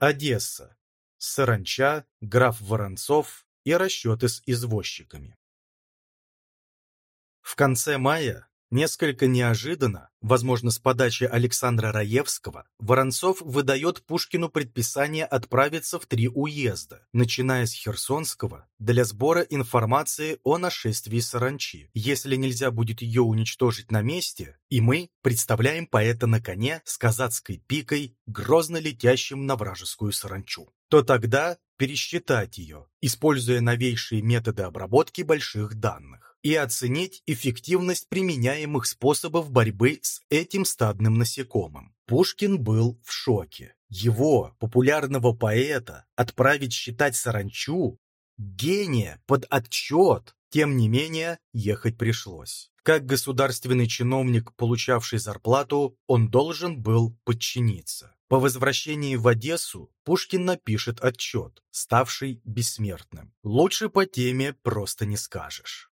Одесса. Саранча, граф Воронцов и расчеты с извозчиками. В конце мая Несколько неожиданно, возможно, с подачи Александра Раевского, Воронцов выдает Пушкину предписание отправиться в три уезда, начиная с Херсонского, для сбора информации о нашествии саранчи. Если нельзя будет ее уничтожить на месте, и мы представляем поэта на коне с казацкой пикой, грозно летящим на вражескую саранчу то тогда пересчитать ее, используя новейшие методы обработки больших данных и оценить эффективность применяемых способов борьбы с этим стадным насекомым. Пушкин был в шоке. Его, популярного поэта, отправить считать саранчу, гения под отчет, тем не менее, ехать пришлось. Как государственный чиновник, получавший зарплату, он должен был подчиниться. По возвращении в Одессу Пушкин напишет отчет, ставший бессмертным. Лучше по теме просто не скажешь.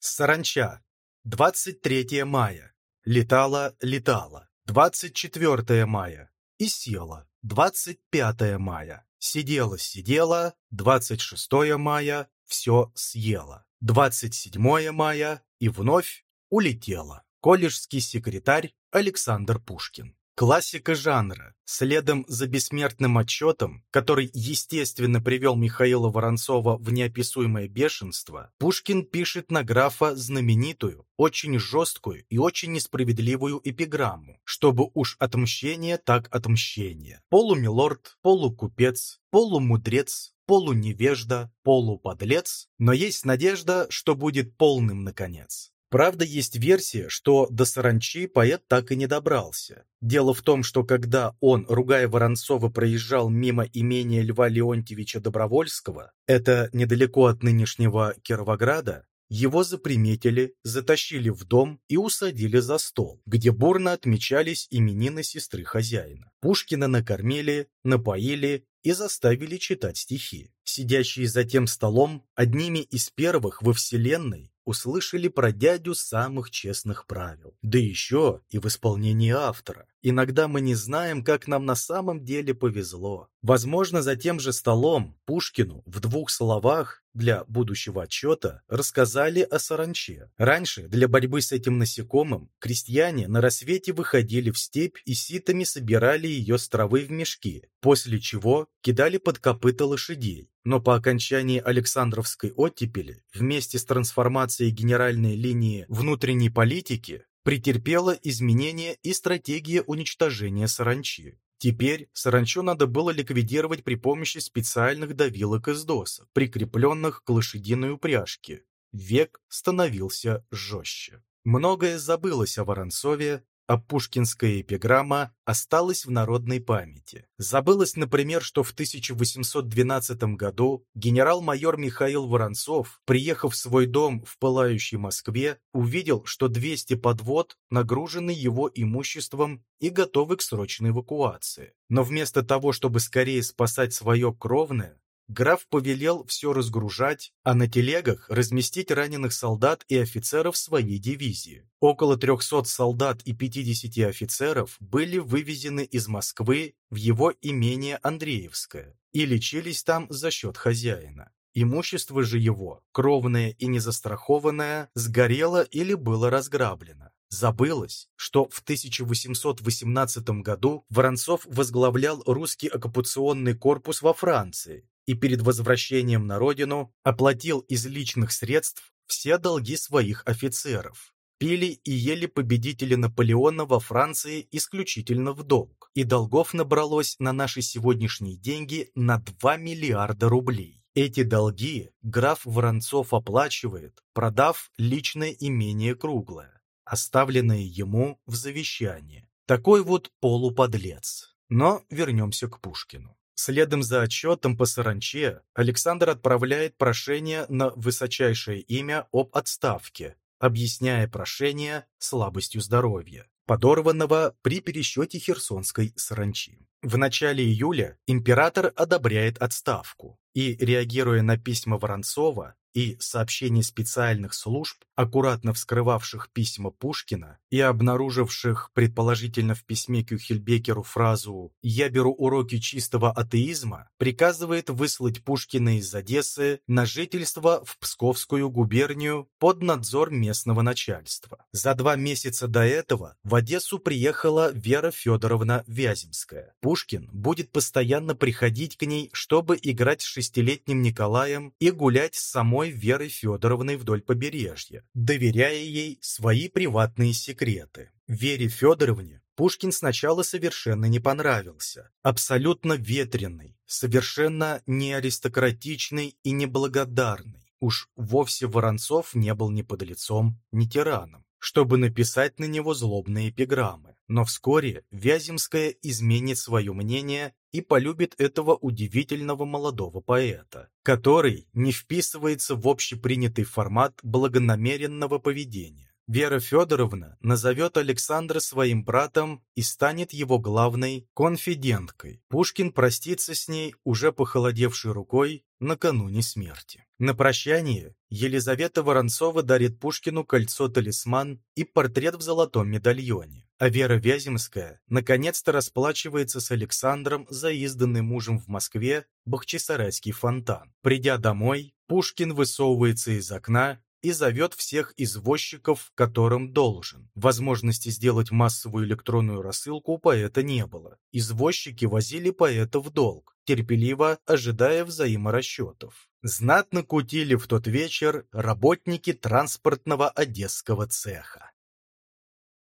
Саранча. 23 мая. Летала, летала. 24 мая. И села. 25 мая. Сидела, сидела. 26 мая. Все съела. 27 мая. И вновь улетела. Колледжский секретарь Александр Пушкин. Классика жанра. Следом за бессмертным отчетом, который, естественно, привел Михаила Воронцова в неописуемое бешенство, Пушкин пишет на графа знаменитую, очень жесткую и очень несправедливую эпиграмму, чтобы уж отмщение так отмщение. Полумилорд, полукупец, полумудрец, полуневежда, полуподлец, но есть надежда, что будет полным наконец. Правда, есть версия, что до саранчи поэт так и не добрался. Дело в том, что когда он, ругая Воронцова, проезжал мимо имения Льва Леонтьевича Добровольского, это недалеко от нынешнего Кировограда, его заприметили, затащили в дом и усадили за стол, где бурно отмечались именины сестры хозяина. Пушкина накормили, напоили и заставили читать стихи. Сидящие за тем столом, одними из первых во Вселенной, услышали про дядю самых честных правил. Да еще и в исполнении автора. Иногда мы не знаем, как нам на самом деле повезло. Возможно, за тем же столом Пушкину в двух словах для будущего отчета рассказали о саранче. Раньше для борьбы с этим насекомым крестьяне на рассвете выходили в степь и ситами собирали ее с травы в мешки, после чего кидали под копыта лошадей. Но по окончании Александровской оттепели вместе с трансформацией генеральной линии внутренней политики претерпела изменения и стратегия уничтожения саранчи. Теперь саранчу надо было ликвидировать при помощи специальных давилок из досок, прикрепленных к лошадиной упряжке. Век становился жестче. Многое забылось о Воронцове, а пушкинская эпиграмма осталась в народной памяти. Забылось, например, что в 1812 году генерал-майор Михаил Воронцов, приехав в свой дом в пылающей Москве, увидел, что 200 подвод нагружены его имуществом и готовы к срочной эвакуации. Но вместо того, чтобы скорее спасать свое кровное, граф повелел все разгружать, а на телегах разместить раненых солдат и офицеров своей дивизии. Около 300 солдат и 50 офицеров были вывезены из Москвы в его имение Андреевское и лечились там за счет хозяина. Имущество же его, кровное и незастрахованное, сгорело или было разграблено. Забылось, что в 1818 году Воронцов возглавлял русский оккупационный корпус во Франции и перед возвращением на родину оплатил из личных средств все долги своих офицеров. Пили и ели победители Наполеона во Франции исключительно в долг, и долгов набралось на наши сегодняшние деньги на 2 миллиарда рублей. Эти долги граф Воронцов оплачивает, продав личное имение круглое, оставленное ему в завещании. Такой вот полуподлец. Но вернемся к Пушкину. Следом за отчетом по саранче Александр отправляет прошение на высочайшее имя об отставке, объясняя прошение слабостью здоровья, подорванного при пересчете херсонской саранчи. В начале июля император одобряет отставку и, реагируя на письма Воронцова, и сообщений специальных служб, аккуратно вскрывавших письма Пушкина и обнаруживших, предположительно в письме Кюхельбекеру фразу «Я беру уроки чистого атеизма», приказывает выслать Пушкина из Одессы на жительство в Псковскую губернию под надзор местного начальства. За два месяца до этого в Одессу приехала Вера Федоровна Вяземская. Пушкин будет постоянно приходить к ней, чтобы играть с шестилетним Николаем и гулять с самой Верой Федоровной вдоль побережья, доверяя ей свои приватные секреты. Вере Федоровне Пушкин сначала совершенно не понравился. Абсолютно ветреный, совершенно не аристократичный и неблагодарный. Уж вовсе Воронцов не был ни подлецом, ни тираном, чтобы написать на него злобные эпиграммы. Но вскоре Вяземская изменит свое мнение и полюбит этого удивительного молодого поэта, который не вписывается в общепринятый формат благонамеренного поведения. Вера Федоровна назовет Александра своим братом и станет его главной конфиденткой. Пушкин простится с ней, уже похолодевшей рукой, накануне смерти. На прощание Елизавета Воронцова дарит Пушкину кольцо-талисман и портрет в золотом медальоне. А Вера Вяземская наконец-то расплачивается с Александром за изданный мужем в Москве Бахчисарайский фонтан. Придя домой, Пушкин высовывается из окна и зовет всех извозчиков, которым должен. Возможности сделать массовую электронную рассылку у поэта не было. Извозчики возили поэта в долг, терпеливо ожидая взаиморасчетов. Знатно кутили в тот вечер работники транспортного одесского цеха.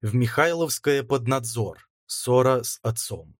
В Михайловское под надзор. Ссора с отцом.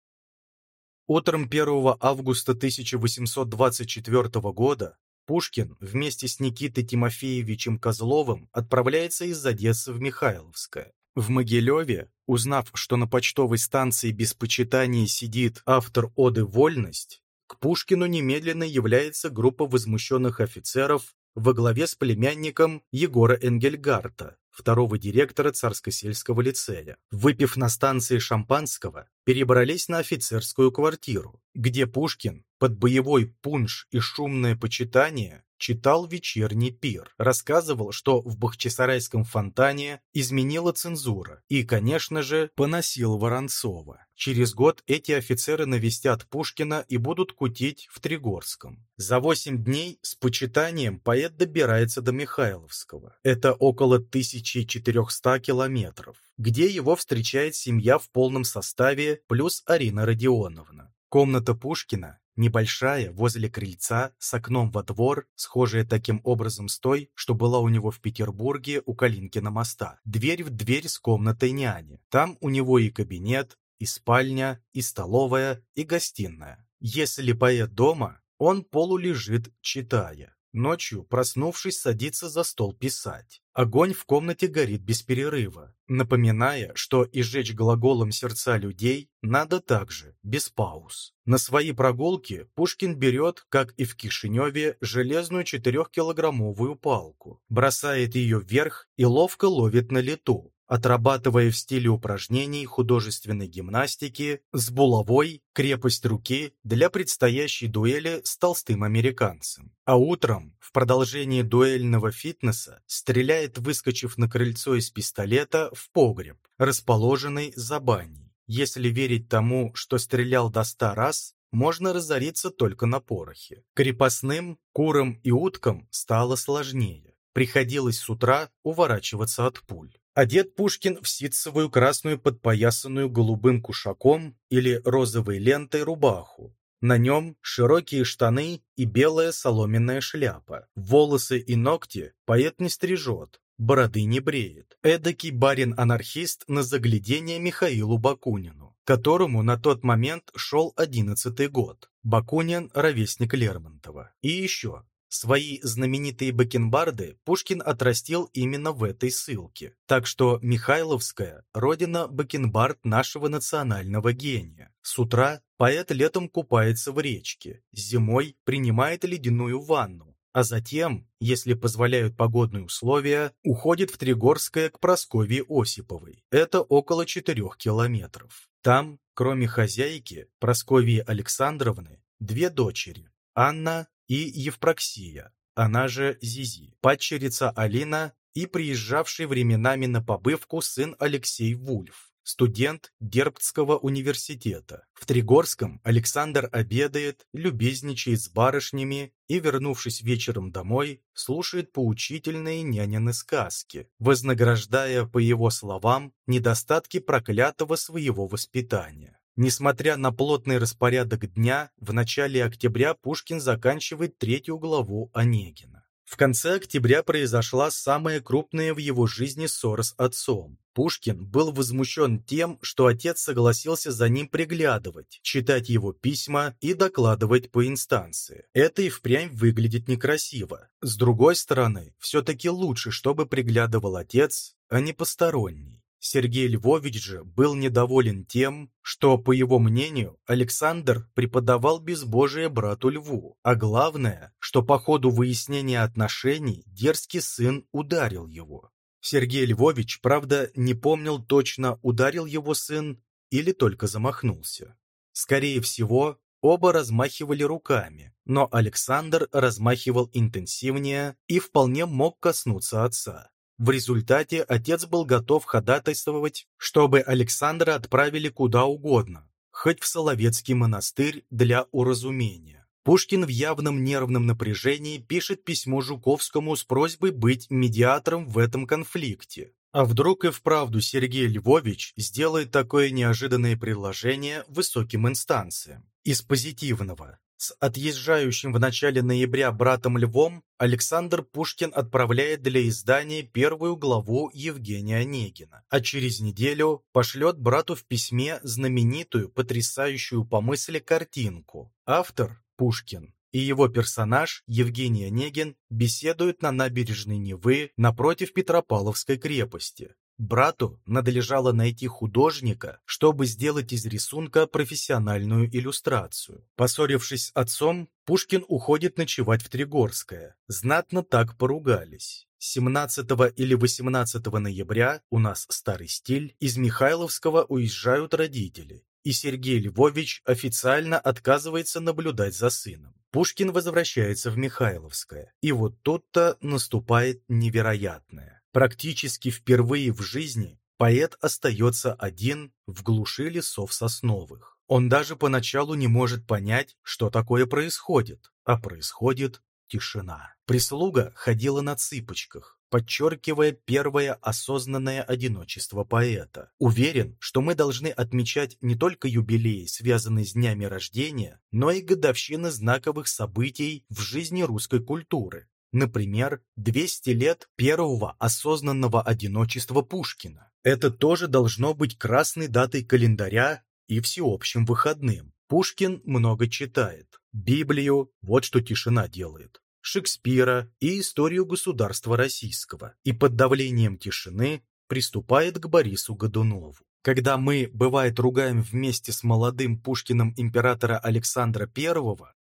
Утром 1 августа 1824 года Пушкин вместе с Никитой Тимофеевичем Козловым отправляется из Одессы в Михайловское. В Могилеве, узнав, что на почтовой станции без почитания сидит автор оды «Вольность», к Пушкину немедленно является группа возмущенных офицеров во главе с племянником Егора Энгельгарта, второго директора Царско-сельского лицея. Выпив на станции шампанского, перебрались на офицерскую квартиру, где Пушкин под боевой пунш и шумное почитание читал вечерний пир, рассказывал, что в Бахчисарайском фонтане изменила цензура и, конечно же, поносил Воронцова. Через год эти офицеры навестят Пушкина и будут кутить в Тригорском. За восемь дней с почитанием поэт добирается до Михайловского. Это около 1400 километров, где его встречает семья в полном составе плюс Арина Родионовна. Комната Пушкина небольшая, возле крыльца, с окном во двор, схожая таким образом с той, что была у него в Петербурге у Калинкина моста. Дверь в дверь с комнатой няни. Там у него и кабинет, и спальня, и столовая, и гостиная. Если поэт дома, он полулежит, читая. Ночью, проснувшись, садится за стол писать. Огонь в комнате горит без перерыва, напоминая, что и жечь глаголом сердца людей надо также, без пауз. На свои прогулки Пушкин берет, как и в Кишиневе, железную четырехкилограммовую палку, бросает ее вверх и ловко ловит на лету, отрабатывая в стиле упражнений художественной гимнастики с булавой крепость руки для предстоящей дуэли с толстым американцем. А утром, в продолжении дуэльного фитнеса, стреляет, выскочив на крыльцо из пистолета, в погреб, расположенный за баней. Если верить тому, что стрелял до ста раз, можно разориться только на порохе. Крепостным, курам и уткам стало сложнее. Приходилось с утра уворачиваться от пуль. Одет Пушкин в ситцевую красную подпоясанную голубым кушаком или розовой лентой рубаху. На нем широкие штаны и белая соломенная шляпа. Волосы и ногти поэт не стрижет, бороды не бреет. Эдакий барин-анархист на заглядение Михаилу Бакунину, которому на тот момент шел одиннадцатый год. Бакунин – ровесник Лермонтова. И еще, Свои знаменитые бакенбарды Пушкин отрастил именно в этой ссылке. Так что Михайловская – родина бакенбард нашего национального гения. С утра поэт летом купается в речке, зимой принимает ледяную ванну, а затем, если позволяют погодные условия, уходит в Тригорское к Прасковье Осиповой. Это около четырех километров. Там, кроме хозяйки, Прасковьи Александровны, две дочери – Анна и Евпроксия. она же Зизи, падчерица Алина и приезжавший временами на побывку сын Алексей Вульф студент Дербцкого университета. В Тригорском Александр обедает, любезничает с барышнями и, вернувшись вечером домой, слушает поучительные нянины сказки, вознаграждая, по его словам, недостатки проклятого своего воспитания. Несмотря на плотный распорядок дня, в начале октября Пушкин заканчивает третью главу Онегина. В конце октября произошла самая крупная в его жизни ссора с отцом. Пушкин был возмущен тем, что отец согласился за ним приглядывать, читать его письма и докладывать по инстанции. Это и впрямь выглядит некрасиво. С другой стороны, все-таки лучше, чтобы приглядывал отец, а не посторонний. Сергей Львович же был недоволен тем, что, по его мнению, Александр преподавал безбожие брату Льву, а главное, что по ходу выяснения отношений дерзкий сын ударил его. Сергей Львович, правда, не помнил точно, ударил его сын или только замахнулся. Скорее всего, оба размахивали руками, но Александр размахивал интенсивнее и вполне мог коснуться отца. В результате отец был готов ходатайствовать, чтобы Александра отправили куда угодно, хоть в Соловецкий монастырь для уразумения. Пушкин в явном нервном напряжении пишет письмо Жуковскому с просьбой быть медиатором в этом конфликте. А вдруг и вправду Сергей Львович сделает такое неожиданное предложение высоким инстанциям? Из позитивного. С отъезжающим в начале ноября братом Львом Александр Пушкин отправляет для издания первую главу Евгения Онегина, а через неделю пошлет брату в письме знаменитую, потрясающую по мысли картинку. Автор – Пушкин, и его персонаж Евгений Онегин беседуют на набережной Невы напротив Петропавловской крепости. Брату надлежало найти художника, чтобы сделать из рисунка профессиональную иллюстрацию. Поссорившись с отцом, Пушкин уходит ночевать в Тригорское. Знатно так поругались. 17 или 18 ноября у нас старый стиль, из Михайловского уезжают родители, и Сергей Львович официально отказывается наблюдать за сыном. Пушкин возвращается в Михайловское, и вот тут-то наступает невероятное. Практически впервые в жизни поэт остается один в глуши лесов сосновых. Он даже поначалу не может понять, что такое происходит, а происходит тишина. Прислуга ходила на цыпочках, подчеркивая первое осознанное одиночество поэта. Уверен, что мы должны отмечать не только юбилеи, связанные с днями рождения, но и годовщины знаковых событий в жизни русской культуры. Например, 200 лет первого осознанного одиночества Пушкина. Это тоже должно быть красной датой календаря и всеобщим выходным. Пушкин много читает. Библию, вот что тишина делает. Шекспира и историю государства российского. И под давлением тишины приступает к Борису Годунову. Когда мы, бывает, ругаем вместе с молодым Пушкиным императора Александра I,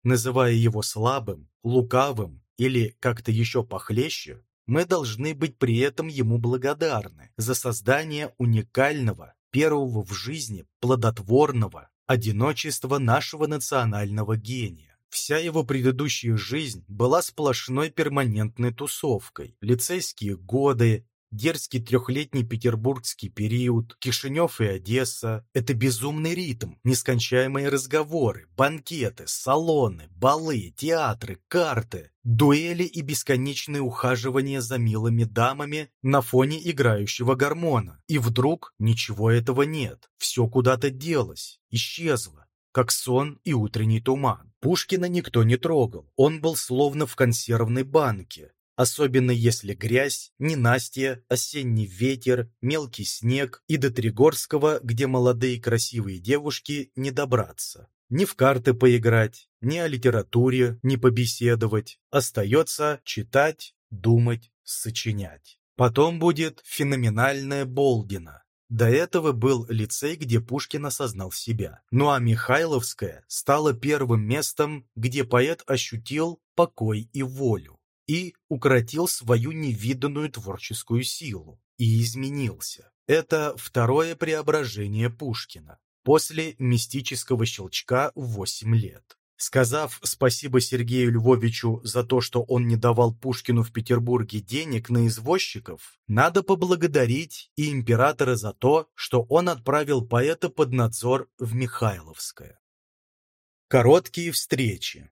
называя его слабым, лукавым или как-то еще похлеще, мы должны быть при этом ему благодарны за создание уникального, первого в жизни, плодотворного одиночества нашего национального гения. Вся его предыдущая жизнь была сплошной перманентной тусовкой. Лицейские годы, дерзкий трехлетний петербургский период, Кишинев и Одесса — это безумный ритм, нескончаемые разговоры, банкеты, салоны, балы, театры, карты, дуэли и бесконечные ухаживания за милыми дамами на фоне играющего гормона. И вдруг ничего этого нет, все куда-то делось, исчезло как сон и утренний туман. Пушкина никто не трогал, он был словно в консервной банке, особенно если грязь, ненастье, осенний ветер, мелкий снег и до Тригорского, где молодые красивые девушки не добраться. Ни в карты поиграть, ни о литературе не побеседовать. Остается читать, думать, сочинять. Потом будет феноменальная Болдина. До этого был лицей, где Пушкин осознал себя. Ну а Михайловская стала первым местом, где поэт ощутил покой и волю и укротил свою невиданную творческую силу и изменился. Это второе преображение Пушкина после мистического щелчка в 8 лет. Сказав спасибо Сергею Львовичу за то, что он не давал Пушкину в Петербурге денег на извозчиков, надо поблагодарить и императора за то, что он отправил поэта под надзор в Михайловское. Короткие встречи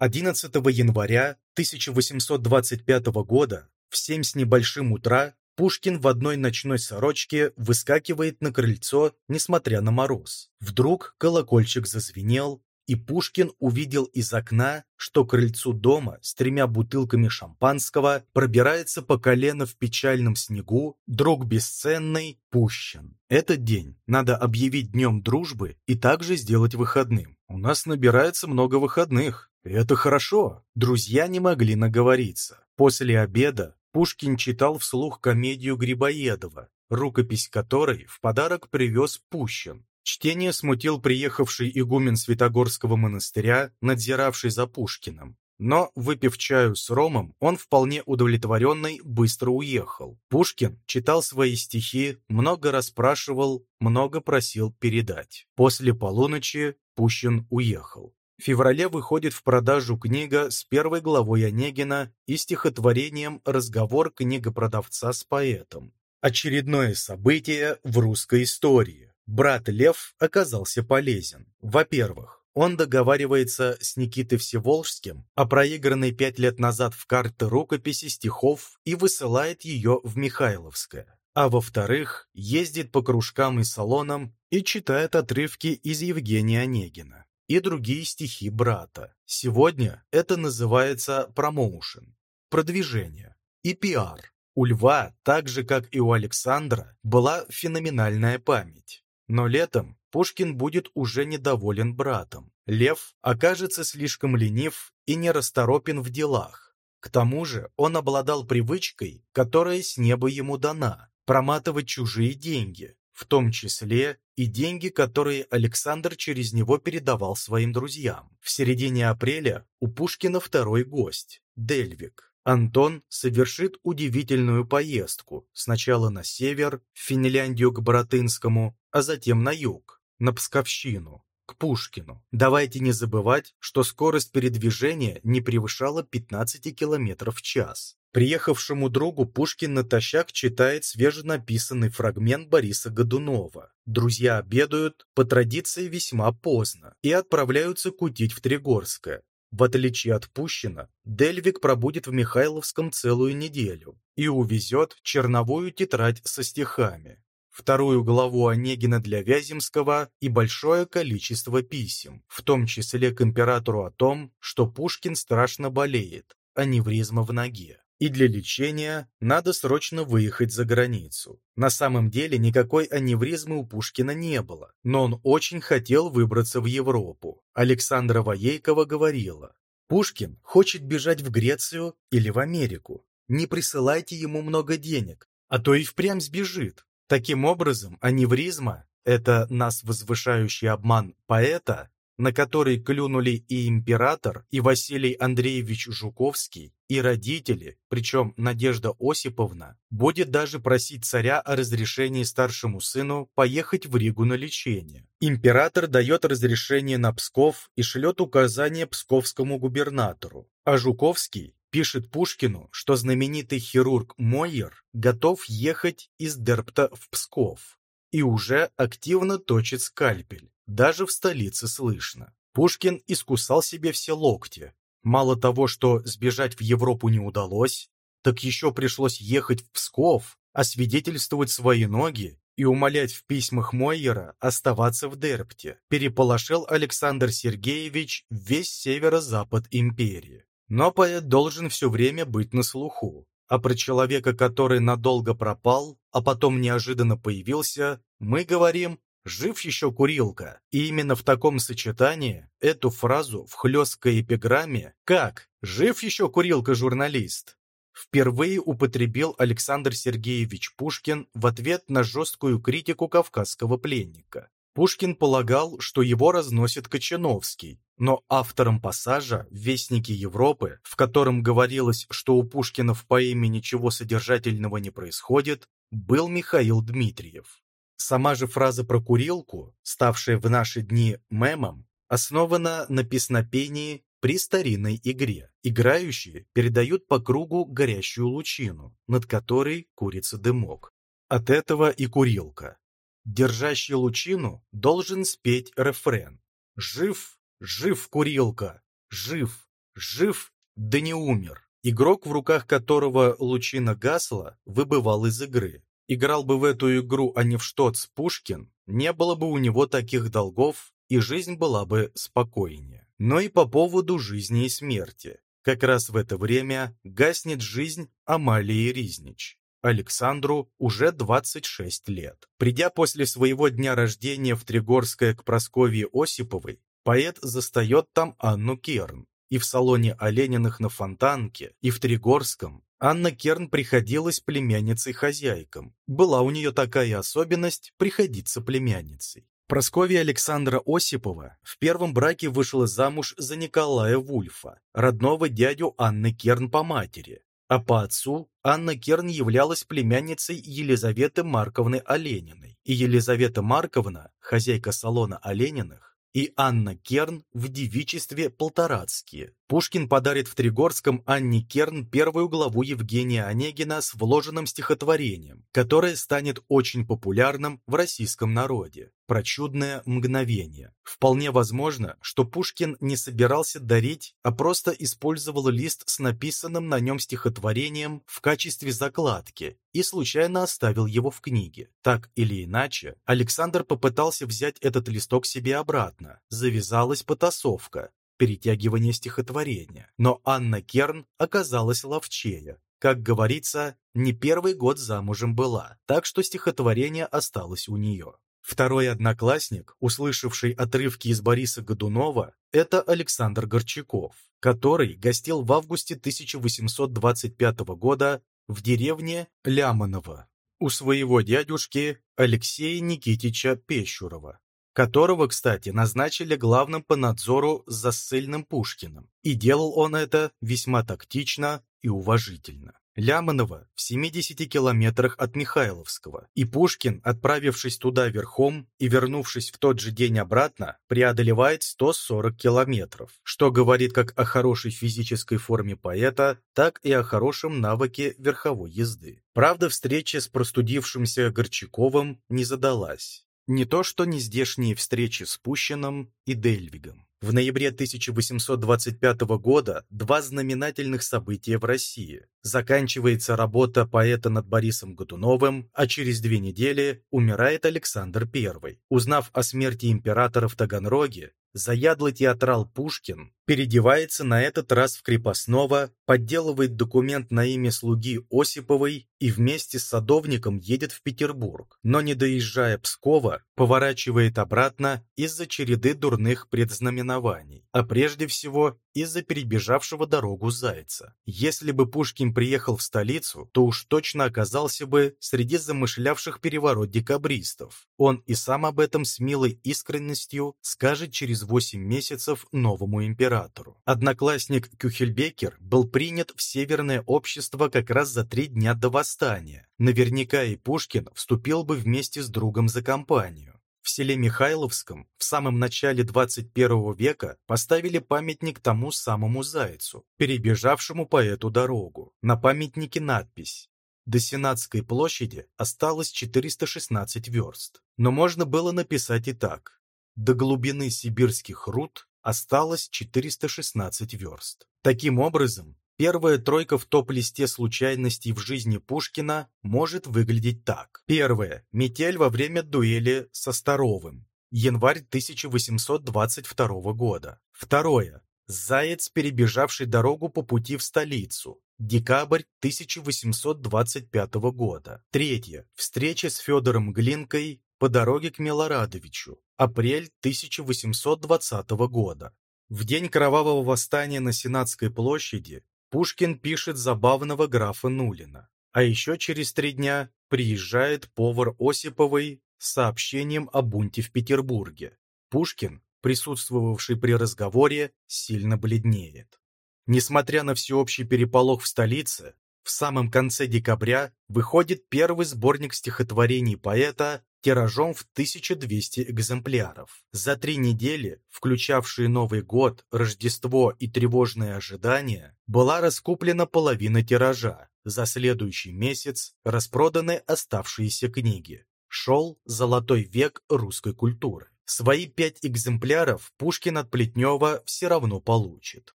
11 января 1825 года в семь с небольшим утра Пушкин в одной ночной сорочке выскакивает на крыльцо, несмотря на мороз. Вдруг колокольчик зазвенел, и Пушкин увидел из окна, что к крыльцу дома с тремя бутылками шампанского пробирается по колено в печальном снегу друг бесценный Пущин. Этот день надо объявить днем дружбы и также сделать выходным. У нас набирается много выходных. Это хорошо. Друзья не могли наговориться. После обеда Пушкин читал вслух комедию Грибоедова, рукопись которой в подарок привез Пущин. Чтение смутил приехавший игумен Святогорского монастыря, надзиравший за Пушкиным. Но, выпив чаю с ромом, он вполне удовлетворенный быстро уехал. Пушкин читал свои стихи, много расспрашивал, много просил передать. После полуночи Пущин уехал. Феврале выходит в продажу книга с первой главой Онегина и стихотворением «Разговор книгопродавца с поэтом». Очередное событие в русской истории брат Лев оказался полезен. Во-первых, он договаривается с Никитой Всеволжским о проигранной пять лет назад в карты рукописи стихов и высылает ее в Михайловское. А во-вторых, ездит по кружкам и салонам и читает отрывки из Евгения Онегина и другие стихи брата. Сегодня это называется промоушен, продвижение и пиар. У Льва, так же как и у Александра, была феноменальная память. Но летом Пушкин будет уже недоволен братом. Лев окажется слишком ленив и нерасторопен в делах. К тому же он обладал привычкой, которая с неба ему дана – проматывать чужие деньги, в том числе и деньги, которые Александр через него передавал своим друзьям. В середине апреля у Пушкина второй гость – Дельвик. Антон совершит удивительную поездку, сначала на север, в Финляндию к Боротынскому, а затем на юг, на Псковщину, к Пушкину. Давайте не забывать, что скорость передвижения не превышала 15 км в час. Приехавшему другу Пушкин натощак читает свеженаписанный фрагмент Бориса Годунова. Друзья обедают, по традиции весьма поздно, и отправляются кутить в Тригорское. В отличие от Пущина, Дельвик пробудет в Михайловском целую неделю и увезет черновую тетрадь со стихами, вторую главу Онегина для Вяземского и большое количество писем, в том числе к императору о том, что Пушкин страшно болеет, аневризма в ноге и для лечения надо срочно выехать за границу. На самом деле никакой аневризмы у Пушкина не было, но он очень хотел выбраться в Европу. Александра Воейкова говорила, «Пушкин хочет бежать в Грецию или в Америку. Не присылайте ему много денег, а то и впрямь сбежит». Таким образом, аневризма – это нас возвышающий обман поэта, на который клюнули и император, и Василий Андреевич Жуковский, и родители, причем Надежда Осиповна, будет даже просить царя о разрешении старшему сыну поехать в Ригу на лечение. Император дает разрешение на Псков и шлет указание псковскому губернатору, а Жуковский пишет Пушкину, что знаменитый хирург Мойер готов ехать из Дерпта в Псков и уже активно точит скальпель. Даже в столице слышно. Пушкин искусал себе все локти. Мало того, что сбежать в Европу не удалось, так еще пришлось ехать в Псков, освидетельствовать свои ноги и умолять в письмах Мойера оставаться в Дерпте. Переполошил Александр Сергеевич весь северо-запад империи. Но поэт должен все время быть на слуху. А про человека, который надолго пропал, а потом неожиданно появился, мы говорим «Жив еще курилка?» И именно в таком сочетании эту фразу в хлесткой эпиграмме «Как? Жив еще курилка-журналист?» впервые употребил Александр Сергеевич Пушкин в ответ на жесткую критику кавказского пленника. Пушкин полагал, что его разносит Кочановский, но автором пассажа в «Вестнике Европы», в котором говорилось, что у Пушкина в поэме ничего содержательного не происходит, был Михаил Дмитриев. Сама же фраза про курилку, ставшая в наши дни мемом, основана на песнопении при старинной игре. Играющие передают по кругу горящую лучину, над которой курится дымок. От этого и курилка. Держащий лучину должен спеть рефрен. «Жив, жив, курилка! Жив, жив, да не умер!» Игрок, в руках которого лучина гасла, выбывал из игры. Играл бы в эту игру, а не в штоц Пушкин, не было бы у него таких долгов, и жизнь была бы спокойнее. Но и по поводу жизни и смерти. Как раз в это время гаснет жизнь Амалии Ризнич. Александру уже 26 лет. Придя после своего дня рождения в Тригорское к Прасковье Осиповой, поэт застает там Анну Керн. И в салоне Олениных на Фонтанке, и в Тригорском Анна Керн приходилась племянницей хозяйкам. Была у нее такая особенность приходиться племянницей. Прасковья Александра Осипова в первом браке вышла замуж за Николая Вульфа, родного дядю Анны Керн по матери, а по отцу Анна Керн являлась племянницей Елизаветы Марковны Олениной, и Елизавета Марковна, хозяйка салона Олениных, и Анна Керн в девичестве Полторацкие. Пушкин подарит в Тригорском Анне Керн первую главу Евгения Онегина с вложенным стихотворением, которое станет очень популярным в российском народе. Про чудное мгновение. Вполне возможно, что Пушкин не собирался дарить, а просто использовал лист с написанным на нем стихотворением в качестве закладки и случайно оставил его в книге. Так или иначе, Александр попытался взять этот листок себе обратно. Завязалась потасовка, перетягивание стихотворения. Но Анна Керн оказалась ловчее. Как говорится, не первый год замужем была, так что стихотворение осталось у нее. Второй одноклассник, услышавший отрывки из Бориса Годунова, это Александр Горчаков, который гостил в августе 1825 года в деревне Ляманово у своего дядюшки Алексея Никитича Пещурова, которого, кстати, назначили главным по надзору за ссыльным Пушкиным, и делал он это весьма тактично и уважительно. Ляманово в 70 километрах от Михайловского, и Пушкин, отправившись туда верхом и вернувшись в тот же день обратно, преодолевает 140 километров, что говорит как о хорошей физической форме поэта, так и о хорошем навыке верховой езды. Правда, встреча с простудившимся Горчаковым не задалась. Не то что нездешние встречи с Пущиным и Дельвигом. В ноябре 1825 года два знаменательных события в России. Заканчивается работа поэта над Борисом Годуновым, а через две недели умирает Александр I. Узнав о смерти императора в Таганроге, Заядлый театрал Пушкин переодевается на этот раз в крепостного, подделывает документ на имя слуги Осиповой и вместе с садовником едет в Петербург, но не доезжая Пскова, поворачивает обратно из-за череды дурных предзнаменований, а прежде всего из-за перебежавшего дорогу зайца. Если бы Пушкин приехал в столицу, то уж точно оказался бы среди замышлявших переворот декабристов. Он и сам об этом с милой искренностью скажет через 8 месяцев новому императору. Одноклассник Кюхельбекер был принят в Северное общество как раз за три дня до восстания. Наверняка и Пушкин вступил бы вместе с другом за компанию. В селе Михайловском в самом начале 21 века поставили памятник тому самому зайцу, перебежавшему по эту дорогу. На памятнике надпись «До Сенатской площади осталось 416 верст». Но можно было написать и так «До глубины сибирских руд осталось 416 верст». Таким образом, Первая тройка в топ-листе случайностей в жизни Пушкина может выглядеть так. Первое. Метель во время дуэли со Старовым. Январь 1822 года. Второе. Заяц, перебежавший дорогу по пути в столицу. Декабрь 1825 года. Третье. Встреча с Федором Глинкой по дороге к Милорадовичу. Апрель 1820 года. В день кровавого восстания на Сенатской площади Пушкин пишет забавного графа Нулина. А еще через три дня приезжает повар Осиповой с сообщением о бунте в Петербурге. Пушкин, присутствовавший при разговоре, сильно бледнеет. Несмотря на всеобщий переполох в столице, в самом конце декабря выходит первый сборник стихотворений поэта тиражом в 1200 экземпляров. За три недели, включавшие Новый год, Рождество и тревожные ожидания, была раскуплена половина тиража. За следующий месяц распроданы оставшиеся книги. Шел золотой век русской культуры. Свои пять экземпляров Пушкин от Плетнева все равно получит.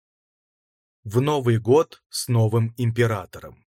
В Новый год с новым императором.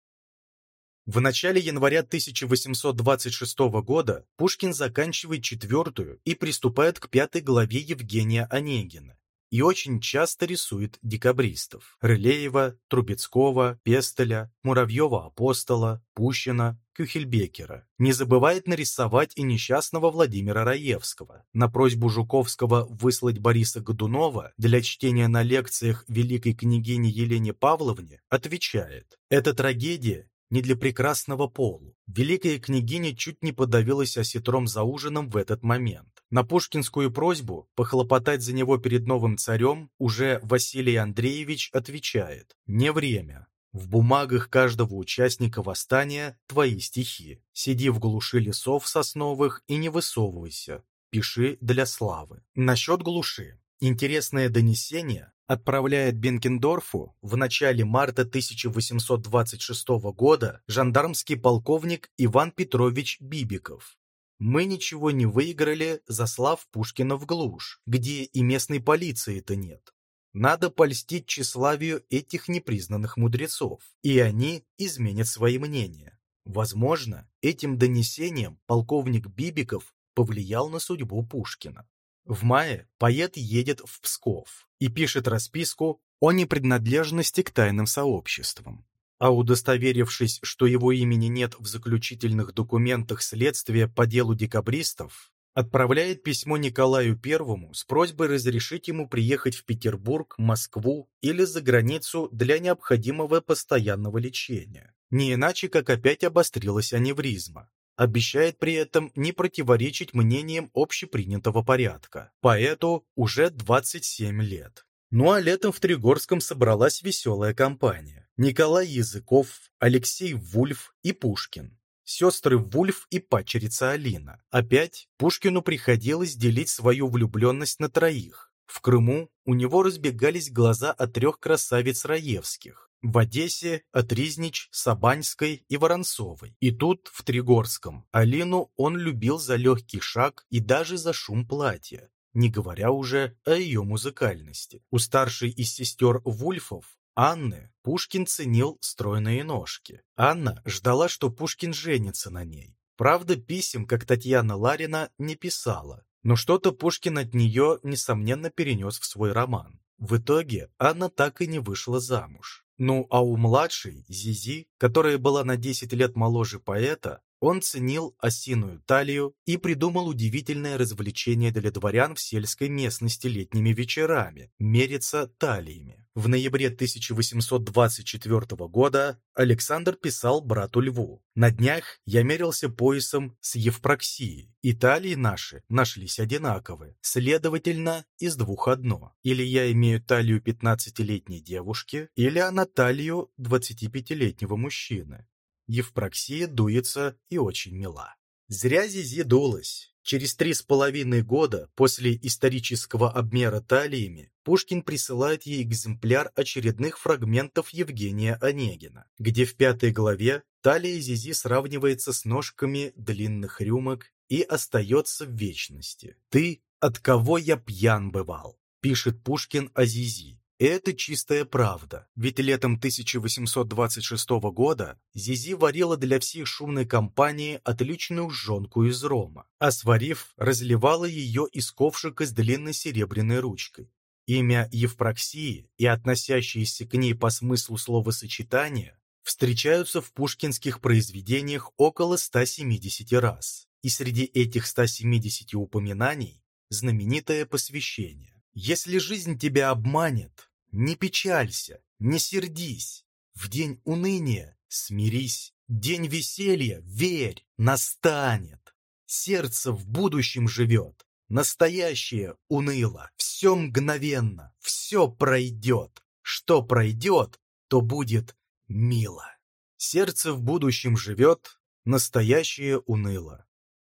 В начале января 1826 года Пушкин заканчивает четвертую и приступает к пятой главе Евгения Онегина и очень часто рисует декабристов – Рылеева, Трубецкого, Пестеля, Муравьева-Апостола, Пущина, Кюхельбекера. Не забывает нарисовать и несчастного Владимира Раевского. На просьбу Жуковского выслать Бориса Годунова для чтения на лекциях великой княгини Елене Павловне отвечает «Это трагедия не для прекрасного полу. Великая княгиня чуть не подавилась осетром за ужином в этот момент. На пушкинскую просьбу похлопотать за него перед новым царем уже Василий Андреевич отвечает «Не время. В бумагах каждого участника восстания твои стихи. Сиди в глуши лесов сосновых и не высовывайся. Пиши для славы». Насчет глуши. Интересное донесение отправляет Бенкендорфу в начале марта 1826 года жандармский полковник Иван Петрович Бибиков. Мы ничего не выиграли, заслав Пушкина в глушь, где и местной полиции-то нет. Надо польстить тщеславию этих непризнанных мудрецов, и они изменят свои мнения. Возможно, этим донесением полковник Бибиков повлиял на судьбу Пушкина. В мае поэт едет в Псков и пишет расписку о непринадлежности к тайным сообществам. А удостоверившись, что его имени нет в заключительных документах следствия по делу декабристов, отправляет письмо Николаю I с просьбой разрешить ему приехать в Петербург, Москву или за границу для необходимого постоянного лечения. Не иначе, как опять обострилась аневризма обещает при этом не противоречить мнениям общепринятого порядка. Поэту уже 27 лет. Ну а летом в Тригорском собралась веселая компания. Николай Языков, Алексей Вульф и Пушкин. Сестры Вульф и пачерица Алина. Опять Пушкину приходилось делить свою влюбленность на троих. В Крыму у него разбегались глаза от трех красавиц Раевских. В Одессе от Ризнич, Сабаньской и Воронцовой. И тут, в Тригорском, Алину он любил за легкий шаг и даже за шум платья, не говоря уже о ее музыкальности. У старшей из сестер Вульфов, Анны, Пушкин ценил стройные ножки. Анна ждала, что Пушкин женится на ней. Правда, писем, как Татьяна Ларина, не писала, но что-то Пушкин от нее, несомненно, перенес в свой роман. В итоге Анна так и не вышла замуж. Ну а у младшей, Зизи, которая была на 10 лет моложе поэта, он ценил осиную талию и придумал удивительное развлечение для дворян в сельской местности летними вечерами – мериться талиями. В ноябре 1824 года Александр писал брату Льву. «На днях я мерился поясом с Евпроксией, и талии наши нашлись одинаковые. Следовательно, из двух одно. Или я имею талию 15-летней девушки, или она талию 25-летнего мужчины. Евпроксия дуется и очень мила. Зря Зизи дулась. Через три с половиной года после исторического обмера талиями Пушкин присылает ей экземпляр очередных фрагментов Евгения Онегина, где в пятой главе талия Зизи сравнивается с ножками длинных рюмок и остается в вечности. «Ты, от кого я пьян бывал», пишет Пушкин о Зизи. Это чистая правда, ведь летом 1826 года Зизи варила для всей шумной компании отличную жонку из рома, а сварив, разливала ее из ковшика с длинной серебряной ручкой. Имя Евпроксии и относящиеся к ней по смыслу словосочетания встречаются в пушкинских произведениях около 170 раз, и среди этих 170 упоминаний знаменитое посвящение. Если жизнь тебя обманет, не печалься, не сердись. В день уныния смирись. День веселья, верь, настанет. Сердце в будущем живет. Настоящее уныло. Все мгновенно, все пройдет. Что пройдет, то будет мило. Сердце в будущем живет, настоящее уныло.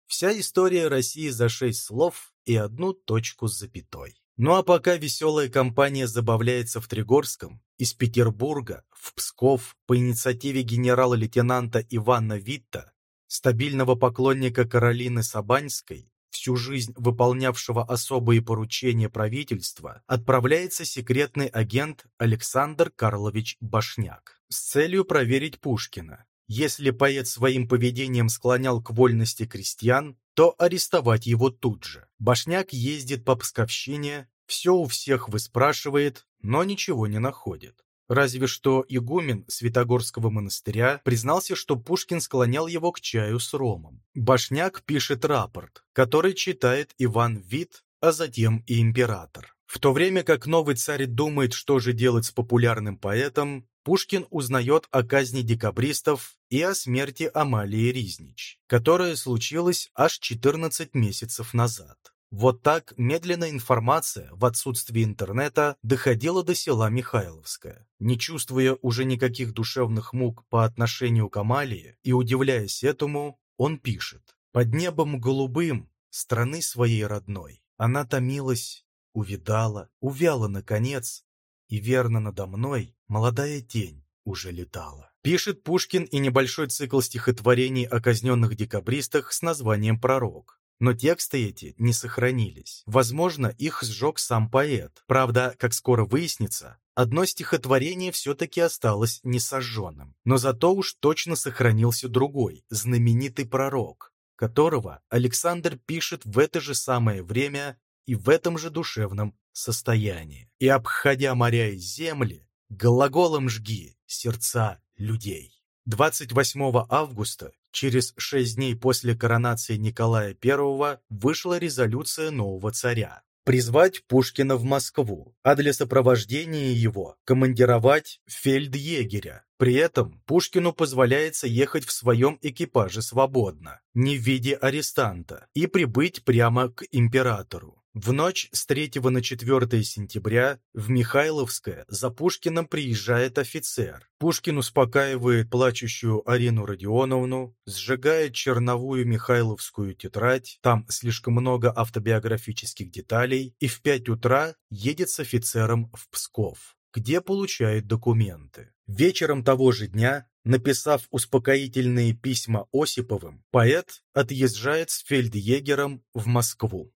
Вся история России за шесть слов и одну точку с запятой. Ну а пока веселая компания забавляется в Тригорском, из Петербурга в Псков по инициативе генерала-лейтенанта Ивана Витта, стабильного поклонника Каролины Сабаньской, всю жизнь выполнявшего особые поручения правительства, отправляется секретный агент Александр Карлович Башняк с целью проверить Пушкина. Если поэт своим поведением склонял к вольности крестьян, то арестовать его тут же. Башняк ездит по Псковщине, все у всех выспрашивает, но ничего не находит. Разве что игумен Святогорского монастыря признался, что Пушкин склонял его к чаю с ромом. Башняк пишет рапорт, который читает Иван Вит, а затем и император. В то время как новый царь думает, что же делать с популярным поэтом, Пушкин узнает о казни декабристов и о смерти Амалии Riзнич, которая случилась аж 14 месяцев назад. Вот так медленная информация в отсутствии интернета доходила до села Михайловское. Не чувствуя уже никаких душевных мук по отношению к Амалии и удивляясь этому, он пишет «Под небом голубым страны своей родной она томилась, увидала, увяла наконец, и верно надо мной молодая тень уже летала». Пишет Пушкин и небольшой цикл стихотворений о казненных декабристах с названием «Пророк». Но тексты эти не сохранились. Возможно, их сжег сам поэт. Правда, как скоро выяснится, одно стихотворение все-таки осталось несожженным. Но зато уж точно сохранился другой, знаменитый пророк, которого Александр пишет в это же самое время и в этом же душевном состоянии. «И, обходя моря и земли, глаголом жги сердца людей». 28 августа Через шесть дней после коронации Николая I вышла резолюция нового царя призвать Пушкина в Москву, а для сопровождения его командировать фельдъегеря. При этом Пушкину позволяется ехать в своем экипаже свободно, не в виде арестанта, и прибыть прямо к императору. В ночь с 3 на 4 сентября в Михайловское за Пушкиным приезжает офицер. Пушкин успокаивает плачущую Арину Родионовну, сжигает черновую Михайловскую тетрадь, там слишком много автобиографических деталей, и в 5 утра едет с офицером в Псков, где получает документы. Вечером того же дня Написав успокоительные письма Осиповым, поэт отъезжает с фельдъегером в Москву.